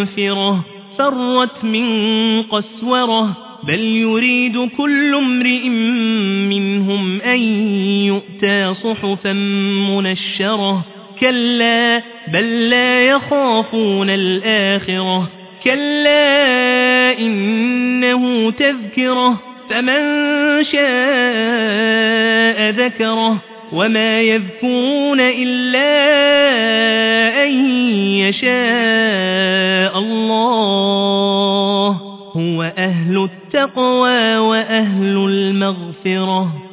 مستنفرة فرت من قسورة. بل يريد كل امرئ منهم أن يؤتى صحفا منشرة. كلا بل لا يخافون الآخرة. كلا إنه تذكرة. فمن شاء ذكره. وما يذكرون إلا أن يشاء. التقوى وأهل المغفرة.